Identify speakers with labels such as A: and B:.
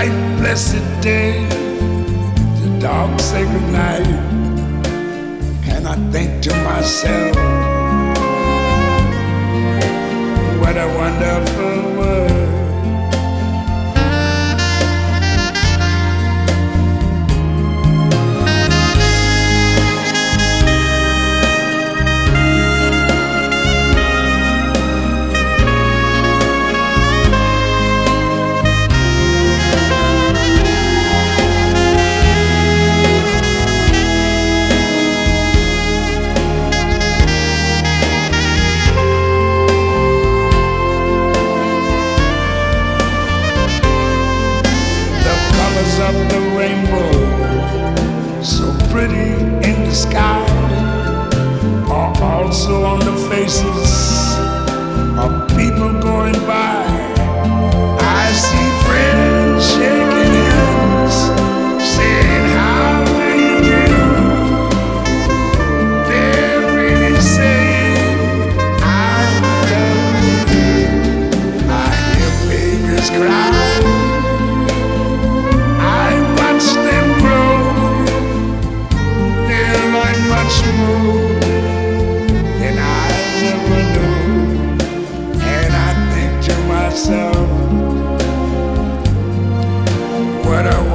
A: bright blessed day, the dark sacred night, and I think to myself, pretty in the sky, are also on the faces when know.